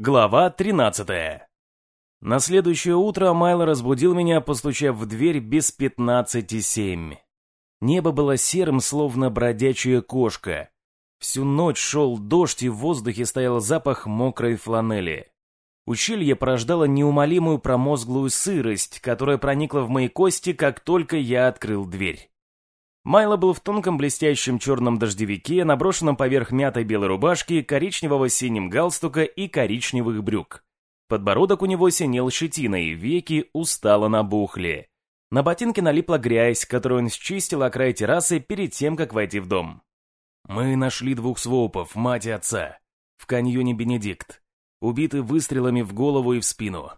Глава 13. На следующее утро Майло разбудил меня, постучав в дверь без пятнадцати семь. Небо было серым, словно бродячая кошка. Всю ночь шел дождь, и в воздухе стоял запах мокрой фланели. Ущелье порождало неумолимую промозглую сырость, которая проникла в мои кости, как только я открыл дверь. Майло был в тонком блестящем черном дождевике, наброшенном поверх мятой белой рубашки, коричневого синим галстука и коричневых брюк. Подбородок у него синел щетиной, веки устало набухли. На ботинке налипла грязь, которую он счистил о край террасы перед тем, как войти в дом. «Мы нашли двух своупов, мать и отца, в каньоне Бенедикт, убиты выстрелами в голову и в спину».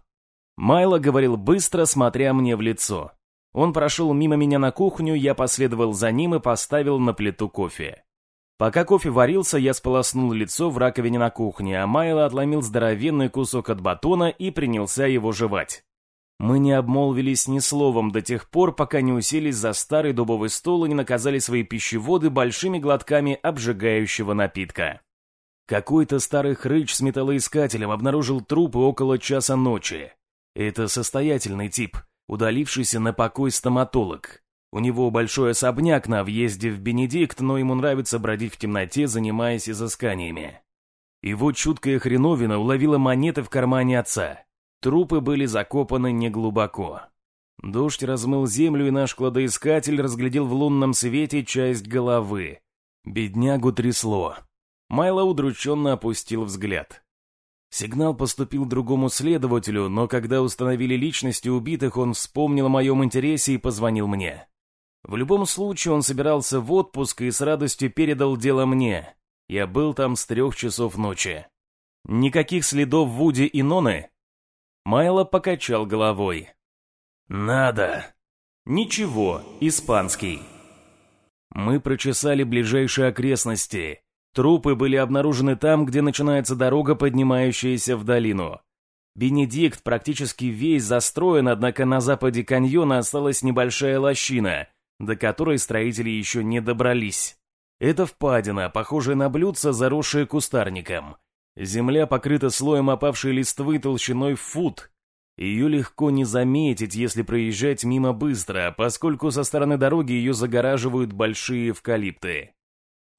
Майло говорил быстро, смотря мне в лицо. Он прошел мимо меня на кухню, я последовал за ним и поставил на плиту кофе. Пока кофе варился, я сполоснул лицо в раковине на кухне, а Майло отломил здоровенный кусок от батона и принялся его жевать. Мы не обмолвились ни словом до тех пор, пока не уселись за старый дубовый стол и не наказали свои пищеводы большими глотками обжигающего напитка. Какой-то старый хрыч с металлоискателем обнаружил трупы около часа ночи. Это состоятельный тип — удалившийся на покой стоматолог. У него большой особняк на въезде в Бенедикт, но ему нравится бродить в темноте, занимаясь изысканиями. Его чуткая хреновина уловила монеты в кармане отца. Трупы были закопаны неглубоко. Дождь размыл землю, и наш кладоискатель разглядел в лунном свете часть головы. Беднягу трясло. Майло удрученно опустил взгляд. Сигнал поступил другому следователю, но когда установили личности убитых, он вспомнил о моем интересе и позвонил мне. В любом случае, он собирался в отпуск и с радостью передал дело мне. Я был там с трех часов ночи. Никаких следов Вуди и Ноны? Майло покачал головой. «Надо». «Ничего, испанский». Мы прочесали ближайшие окрестности. Трупы были обнаружены там, где начинается дорога, поднимающаяся в долину. Бенедикт практически весь застроен, однако на западе каньона осталась небольшая лощина, до которой строители еще не добрались. Это впадина, похожая на блюдце, заросшее кустарником. Земля покрыта слоем опавшей листвы толщиной в фут. Ее легко не заметить, если проезжать мимо быстро, поскольку со стороны дороги ее загораживают большие эвкалипты.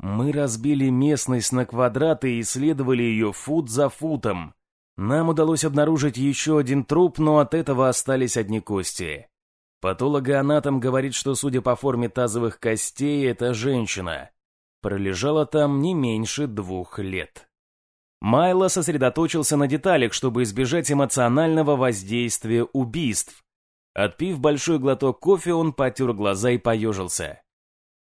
Мы разбили местность на квадраты и исследовали ее фут за футом. Нам удалось обнаружить еще один труп, но от этого остались одни кости. Патологоанатом говорит, что, судя по форме тазовых костей, это женщина. Пролежала там не меньше двух лет. Майло сосредоточился на деталях, чтобы избежать эмоционального воздействия убийств. Отпив большой глоток кофе, он потер глаза и поежился.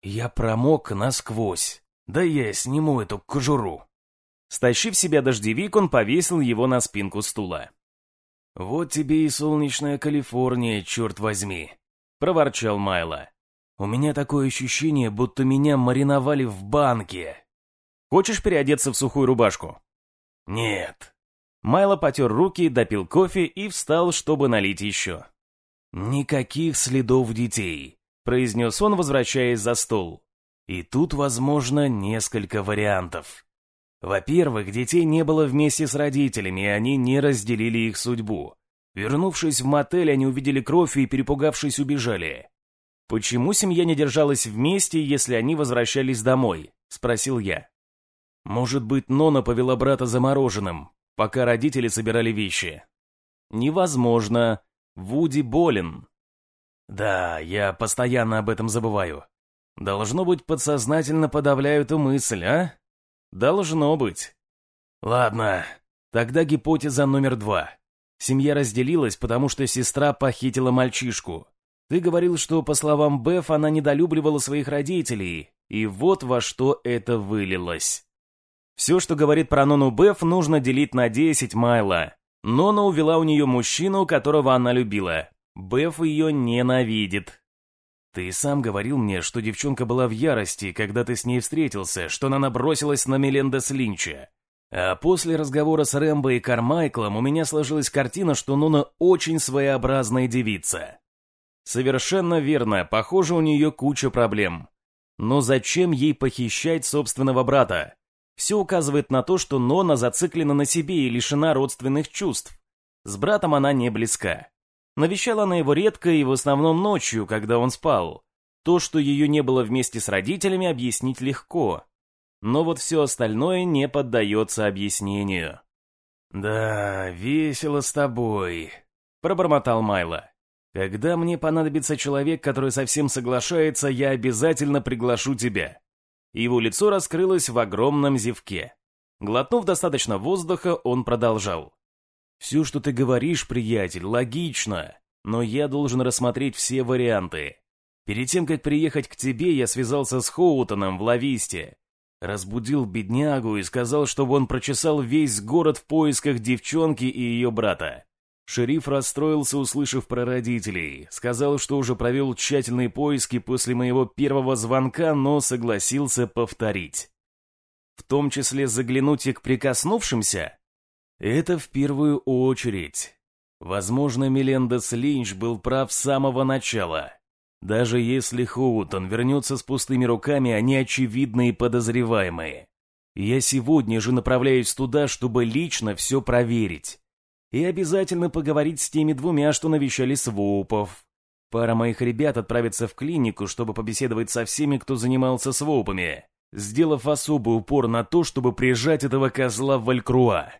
«Я промок насквозь. Да я сниму эту кожуру. Стащив себя дождевик, он повесил его на спинку стула. «Вот тебе и солнечная Калифорния, черт возьми!» — проворчал Майло. «У меня такое ощущение, будто меня мариновали в банке». «Хочешь переодеться в сухую рубашку?» «Нет». Майло потер руки, допил кофе и встал, чтобы налить еще. «Никаких следов детей», — произнес он, возвращаясь за стол. И тут, возможно, несколько вариантов. Во-первых, детей не было вместе с родителями, и они не разделили их судьбу. Вернувшись в мотель, они увидели кровь и, перепугавшись, убежали. «Почему семья не держалась вместе, если они возвращались домой?» – спросил я. «Может быть, Нона повела брата замороженным, пока родители собирали вещи?» «Невозможно. Вуди болен». «Да, я постоянно об этом забываю. Должно быть, подсознательно подавляю эту мысль, а? Должно быть. Ладно, тогда гипотеза номер два. Семья разделилась, потому что сестра похитила мальчишку. Ты говорил, что, по словам Беф, она недолюбливала своих родителей, и вот во что это вылилось. Все, что говорит про Нону Беф, нужно делить на 10 Майла. Нона увела у нее мужчину, которого она любила. Беф ее ненавидит. Ты сам говорил мне, что девчонка была в ярости, когда ты с ней встретился, что она набросилась на Мелендес Линча. А после разговора с Рэмбо и Кармайклом у меня сложилась картина, что Нуна очень своеобразная девица. Совершенно верно, похоже, у нее куча проблем. Но зачем ей похищать собственного брата? Все указывает на то, что Нона зациклена на себе и лишена родственных чувств. С братом она не близка. Навещала она его редко и в основном ночью, когда он спал. То, что ее не было вместе с родителями, объяснить легко. Но вот все остальное не поддается объяснению. «Да, весело с тобой», — пробормотал Майло. «Когда мне понадобится человек, который совсем соглашается, я обязательно приглашу тебя». Его лицо раскрылось в огромном зевке. Глотнув достаточно воздуха, он продолжал. «Все, что ты говоришь, приятель, логично, но я должен рассмотреть все варианты. Перед тем, как приехать к тебе, я связался с Хоутоном в Лависте. Разбудил беднягу и сказал, чтобы он прочесал весь город в поисках девчонки и ее брата. Шериф расстроился, услышав про родителей. Сказал, что уже провел тщательные поиски после моего первого звонка, но согласился повторить. В том числе заглянуть и к прикоснувшимся? Это в первую очередь. Возможно, Мелендес Линч был прав с самого начала. Даже если Хоутон вернется с пустыми руками, они очевидные подозреваемые. Я сегодня же направляюсь туда, чтобы лично все проверить. И обязательно поговорить с теми двумя, что навещали свопов. Пара моих ребят отправится в клинику, чтобы побеседовать со всеми, кто занимался свопами, сделав особый упор на то, чтобы прижать этого козла в Валькруа.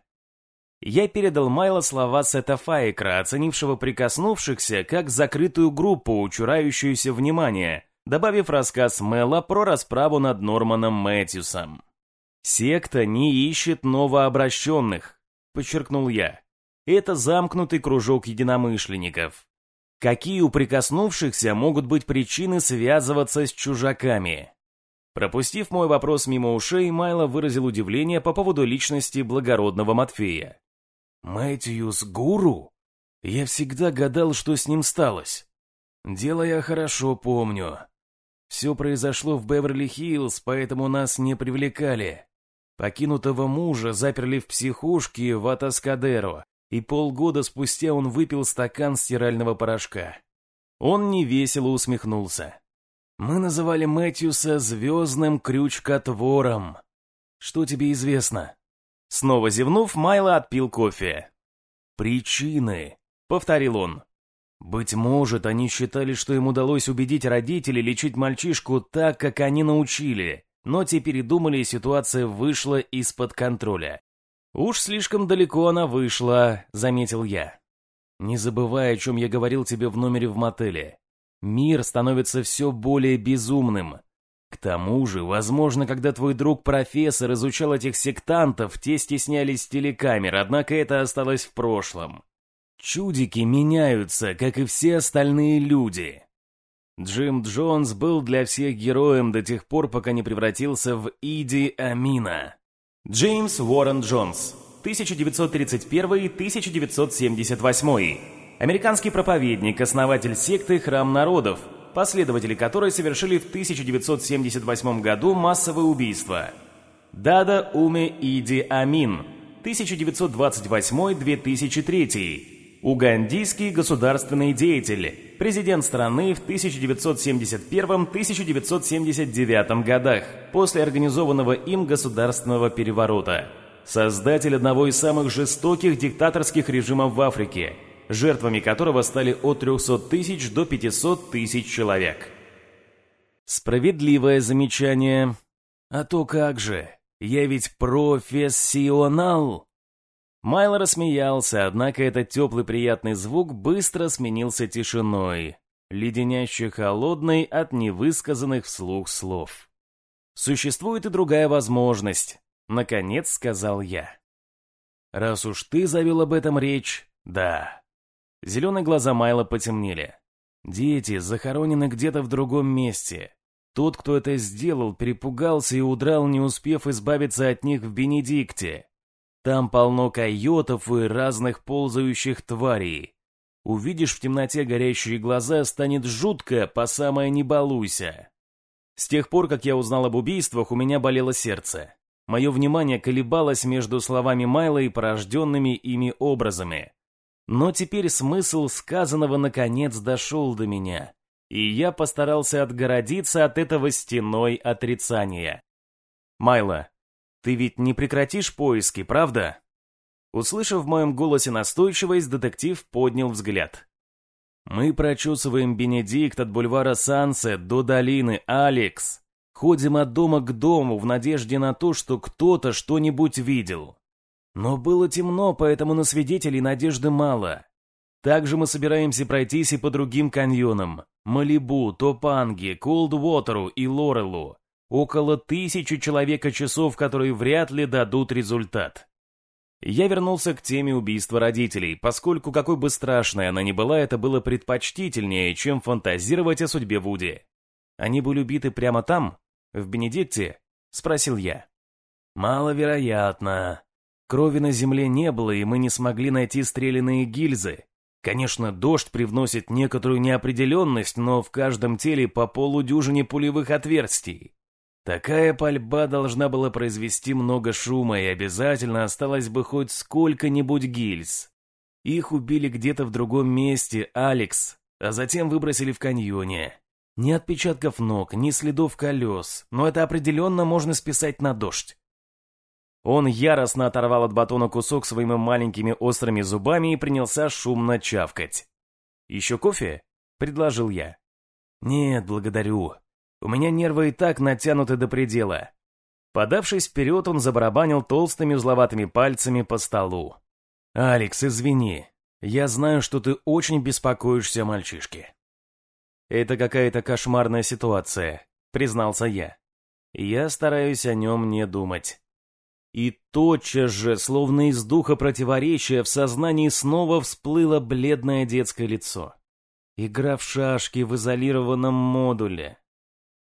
Я передал Майло слова Сета Файкра, оценившего прикоснувшихся как закрытую группу, учурающуюся внимания, добавив рассказ Мэла про расправу над Норманом Мэтьюсом. «Секта не ищет новообращенных», — подчеркнул я. «Это замкнутый кружок единомышленников. Какие у прикоснувшихся могут быть причины связываться с чужаками?» Пропустив мой вопрос мимо ушей, Майло выразил удивление по поводу личности благородного Матфея. Мэтьюс Гуру? Я всегда гадал, что с ним сталось. Дело я хорошо помню. Все произошло в Беверли-Хиллз, поэтому нас не привлекали. Покинутого мужа заперли в психушке в Атаскадеро, и полгода спустя он выпил стакан стирального порошка. Он невесело усмехнулся. Мы называли Мэтьюса звездным крючкотвором. Что тебе известно? Снова зевнув, Майло отпил кофе. «Причины», — повторил он. «Быть может, они считали, что им удалось убедить родителей лечить мальчишку так, как они научили, но теперь думали, и ситуация вышла из-под контроля. «Уж слишком далеко она вышла», — заметил я. «Не забывай, о чем я говорил тебе в номере в мотеле. Мир становится все более безумным. К тому же, возможно, когда твой друг-профессор изучал этих сектантов, те стеснялись телекамер, однако это осталось в прошлом. Чудики меняются, как и все остальные люди. Джим Джонс был для всех героем до тех пор, пока не превратился в Иди Амина. Джеймс Уоррен Джонс, 1931-1978. Американский проповедник, основатель секты Храм Народов – последователи которой совершили в 1978 году массовое убийство. Дада Уме Иди Амин, 1928-2003. Угандийский государственный деятель, президент страны в 1971-1979 годах, после организованного им государственного переворота. Создатель одного из самых жестоких диктаторских режимов в Африке – жертвами которого стали от 300 тысяч до 500 тысяч человек. Справедливое замечание. А то как же, я ведь профессионал. Майло рассмеялся, однако этот теплый приятный звук быстро сменился тишиной, леденяще холодной от невысказанных вслух слов. «Существует и другая возможность», — наконец сказал я. «Раз уж ты завел об этом речь, да, Зеленые глаза Майла потемнели. Дети захоронены где-то в другом месте. Тот, кто это сделал, перепугался и удрал, не успев избавиться от них в Бенедикте. Там полно койотов и разных ползающих тварей. Увидишь в темноте горящие глаза, станет жутко, по самое не балуйся. С тех пор, как я узнал об убийствах, у меня болело сердце. Мое внимание колебалось между словами Майла и порожденными ими образами. Но теперь смысл сказанного наконец дошел до меня, и я постарался отгородиться от этого стеной отрицания. Майло, Ты ведь не прекратишь поиски, правда?» Услышав в моем голосе настойчивость, детектив поднял взгляд. «Мы прочесываем Бенедикт от бульвара Сансет до долины Алекс. Ходим от дома к дому в надежде на то, что кто-то что-нибудь видел. Но было темно, поэтому на свидетелей надежды мало. Также мы собираемся пройтись и по другим каньонам. Малибу, Топанги, Колдвотеру и Лорелу. Около тысячи человека-часов, которые вряд ли дадут результат. Я вернулся к теме убийства родителей, поскольку какой бы страшной она ни была, это было предпочтительнее, чем фантазировать о судьбе Вуди. Они были убиты прямо там, в Бенедикте? Спросил я. Маловероятно. Крови на земле не было, и мы не смогли найти стреляные гильзы. Конечно, дождь привносит некоторую неопределенность, но в каждом теле по полудюжине пулевых отверстий. Такая пальба должна была произвести много шума, и обязательно осталось бы хоть сколько-нибудь гильз. Их убили где-то в другом месте, Алекс, а затем выбросили в каньоне. Ни отпечатков ног, ни следов колес, но это определенно можно списать на дождь. Он яростно оторвал от батона кусок своими маленькими острыми зубами и принялся шумно чавкать. «Еще кофе?» — предложил я. «Нет, благодарю. У меня нервы и так натянуты до предела». Подавшись вперед, он забарабанил толстыми узловатыми пальцами по столу. «Алекс, извини. Я знаю, что ты очень беспокоишься о мальчишке». «Это какая-то кошмарная ситуация», — признался я. «Я стараюсь о нем не думать». И тотчас же, словно из духа противоречия, в сознании снова всплыло бледное детское лицо. Игра в шашки в изолированном модуле.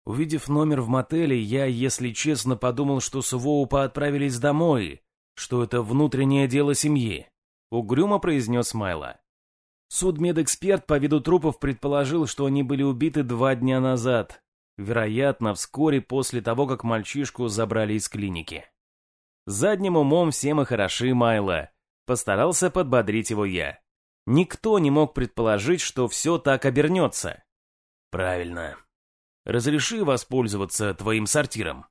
Увидев номер в мотеле, я, если честно, подумал, что с Воупа отправились домой, что это внутреннее дело семьи. Угрюмо произнес Майло. Судмедэксперт по виду трупов предположил, что они были убиты два дня назад, вероятно, вскоре после того, как мальчишку забрали из клиники. Задним умом все мы хороши, Майло. Постарался подбодрить его я. Никто не мог предположить, что все так обернется. Правильно. Разреши воспользоваться твоим сортиром.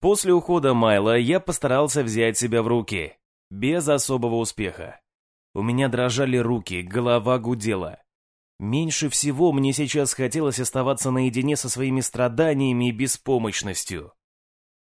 После ухода Майла я постарался взять себя в руки. Без особого успеха. У меня дрожали руки, голова гудела. Меньше всего мне сейчас хотелось оставаться наедине со своими страданиями и беспомощностью.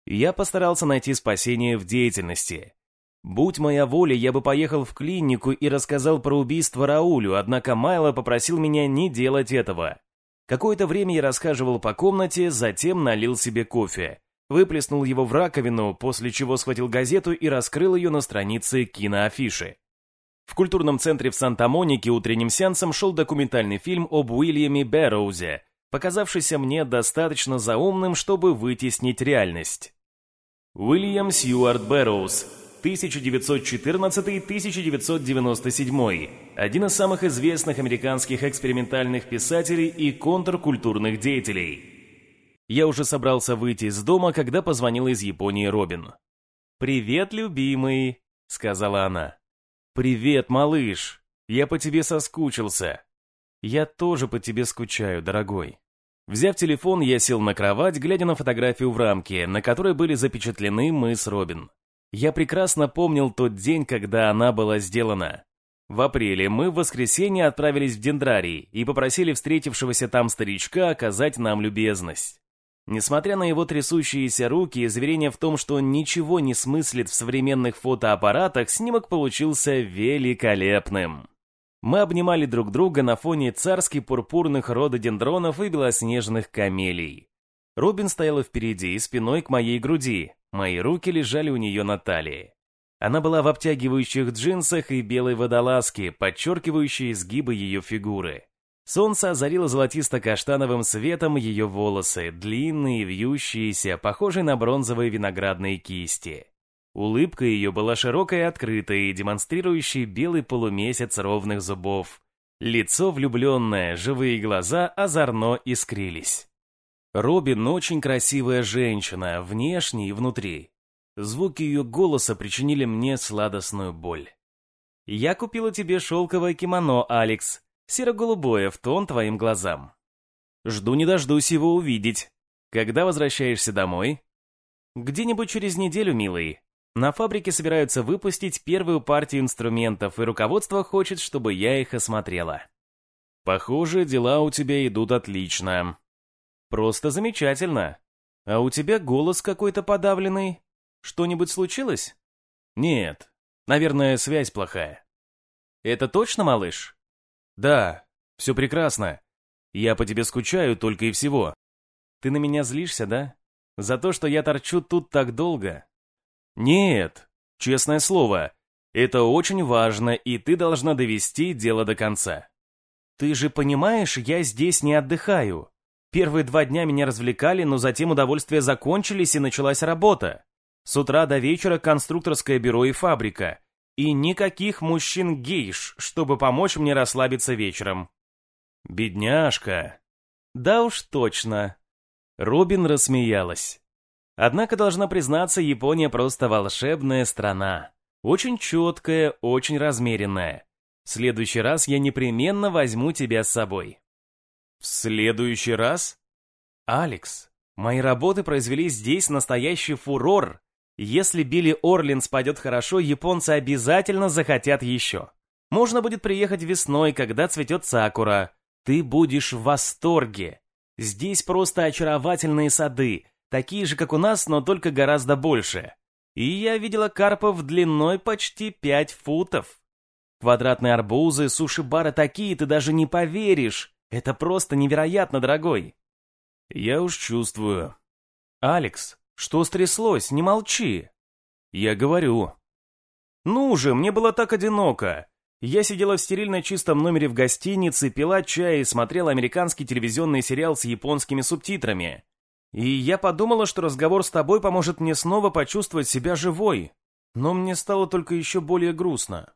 Я постарался найти спасение в деятельности. Будь моя воля, я бы поехал в клинику и рассказал про убийство Раулю, однако Майло попросил меня не делать этого. Какое-то время я расхаживал по комнате, затем налил себе кофе. Выплеснул его в раковину, после чего схватил газету и раскрыл ее на странице киноафиши. В культурном центре в Санта-Монике утренним сеансом шел документальный фильм об Уильяме Бэрроузе, показавшийся мне достаточно заумным, чтобы вытеснить реальность. Уильям Сьюарт Бэрроуз, 1914-1997, один из самых известных американских экспериментальных писателей и контркультурных деятелей. Я уже собрался выйти из дома, когда позвонила из Японии Робин. «Привет, любимый», — сказала она. «Привет, малыш. Я по тебе соскучился. Я тоже по тебе скучаю, дорогой». Взяв телефон, я сел на кровать, глядя на фотографию в рамке, на которой были запечатлены мы с Робин. Я прекрасно помнил тот день, когда она была сделана. В апреле мы в воскресенье отправились в Дендрарий и попросили встретившегося там старичка оказать нам любезность. Несмотря на его трясущиеся руки и заверение в том, что он ничего не смыслит в современных фотоаппаратах, снимок получился великолепным. Мы обнимали друг друга на фоне царски пурпурных рододендронов и белоснежных камелий. Робин стояла впереди, спиной к моей груди. Мои руки лежали у нее на талии. Она была в обтягивающих джинсах и белой водолазке, подчеркивающей изгибы ее фигуры. Солнце озарило золотисто-каштановым светом ее волосы, длинные, вьющиеся, похожие на бронзовые виноградные кисти. Улыбка ее была широкой и открытой, демонстрирующей белый полумесяц ровных зубов. Лицо влюбленное, живые глаза озорно искрились. Робин очень красивая женщина, внешне и внутри. Звуки ее голоса причинили мне сладостную боль. «Я купила тебе шелковое кимоно, Алекс, серо-голубое, в тон твоим глазам. Жду не дождусь его увидеть. Когда возвращаешься домой?» Где-нибудь через неделю, милый. На фабрике собираются выпустить первую партию инструментов, и руководство хочет, чтобы я их осмотрела. Похоже, дела у тебя идут отлично. Просто замечательно. А у тебя голос какой-то подавленный. Что-нибудь случилось? Нет. Наверное, связь плохая. Это точно, малыш? Да, все прекрасно. Я по тебе скучаю только и всего. Ты на меня злишься, да? За то, что я торчу тут так долго? Нет, честное слово. Это очень важно, и ты должна довести дело до конца. Ты же понимаешь, я здесь не отдыхаю. Первые два дня меня развлекали, но затем удовольствия закончились и началась работа. С утра до вечера конструкторское бюро и фабрика. И никаких мужчин-гейш, чтобы помочь мне расслабиться вечером. Бедняжка. Да уж точно. Робин рассмеялась. Однако, должна признаться, Япония просто волшебная страна. Очень четкая, очень размеренная. В следующий раз я непременно возьму тебя с собой. В следующий раз? Алекс, мои работы произвели здесь настоящий фурор. Если Билли Орлинс пойдет хорошо, японцы обязательно захотят еще. Можно будет приехать весной, когда цветет сакура. Ты будешь в восторге. Здесь просто очаровательные сады, такие же, как у нас, но только гораздо больше. И я видела карпов длиной почти пять футов. Квадратные арбузы, суши-бары такие, ты даже не поверишь. Это просто невероятно, дорогой. Я уж чувствую. Алекс, что стряслось? Не молчи. Я говорю. Ну же, мне было так одиноко. Я сидела в стерильно чистом номере в гостинице, пила чай и смотрела американский телевизионный сериал с японскими субтитрами. И я подумала, что разговор с тобой поможет мне снова почувствовать себя живой. Но мне стало только еще более грустно.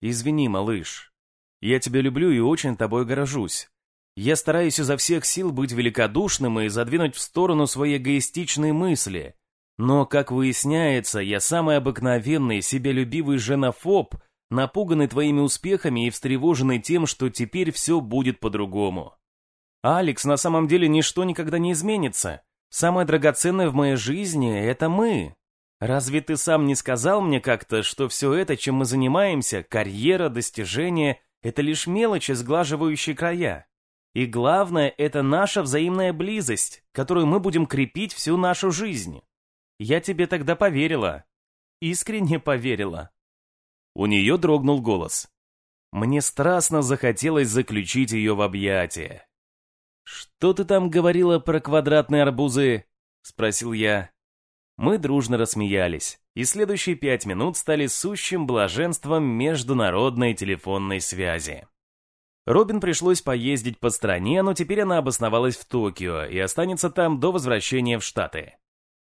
Извини, малыш. Я тебя люблю и очень тобой горжусь. Я стараюсь изо всех сил быть великодушным и задвинуть в сторону свои эгоистичные мысли. Но, как выясняется, я самый обыкновенный, себялюбивый женофоб — напуганный твоими успехами и встревоженный тем, что теперь все будет по-другому. Алекс, на самом деле ничто никогда не изменится. Самое драгоценное в моей жизни — это мы. Разве ты сам не сказал мне как-то, что все это, чем мы занимаемся, карьера, достижения — это лишь мелочи, сглаживающие края? И главное — это наша взаимная близость, которую мы будем крепить всю нашу жизнь. Я тебе тогда поверила. Искренне поверила. У нее дрогнул голос. Мне страстно захотелось заключить ее в объятия. «Что ты там говорила про квадратные арбузы?» — спросил я. Мы дружно рассмеялись, и следующие пять минут стали сущим блаженством международной телефонной связи. Робин пришлось поездить по стране, но теперь она обосновалась в Токио и останется там до возвращения в Штаты.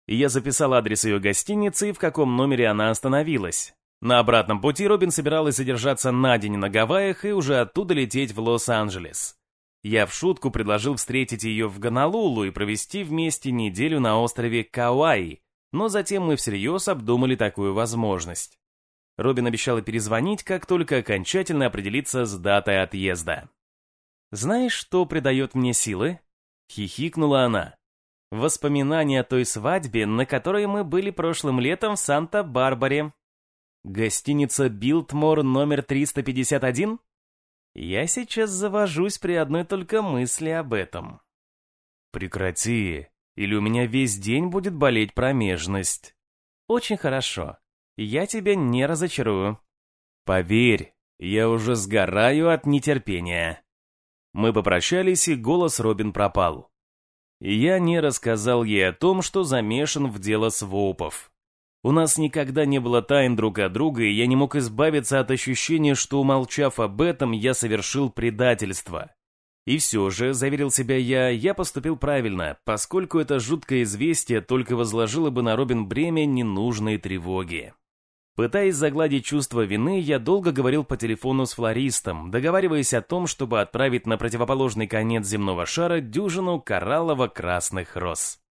Я записал адрес ее гостиницы и в каком номере она остановилась. На обратном пути Робин собиралась задержаться на день на Гавайях и уже оттуда лететь в Лос-Анджелес. Я в шутку предложил встретить ее в Гонолулу и провести вместе неделю на острове Кауаи, но затем мы всерьез обдумали такую возможность. Робин обещала перезвонить, как только окончательно определиться с датой отъезда. «Знаешь, что придает мне силы?» — хихикнула она. «Воспоминания о той свадьбе, на которой мы были прошлым летом в Санта-Барбаре. Гостиница Билтмор номер 351? Я сейчас завожусь при одной только мысли об этом. Прекрати, или у меня весь день будет болеть промежность. Очень хорошо. Я тебя не разочарую. Поверь, я уже сгораю от нетерпения. Мы попрощались, и голос Робин пропал. я не рассказал ей о том, что замешан в дело свопов. У нас никогда не было тайн друг от друга, и я не мог избавиться от ощущения, что, умолчав об этом, я совершил предательство. И все же, заверил себя я, я поступил правильно, поскольку это жуткое известие только возложило бы на Робин бремя ненужной тревоги. Пытаясь загладить чувство вины, я долго говорил по телефону с флористом, договариваясь о том, чтобы отправить на противоположный конец земного шара дюжину кораллово-красных роз.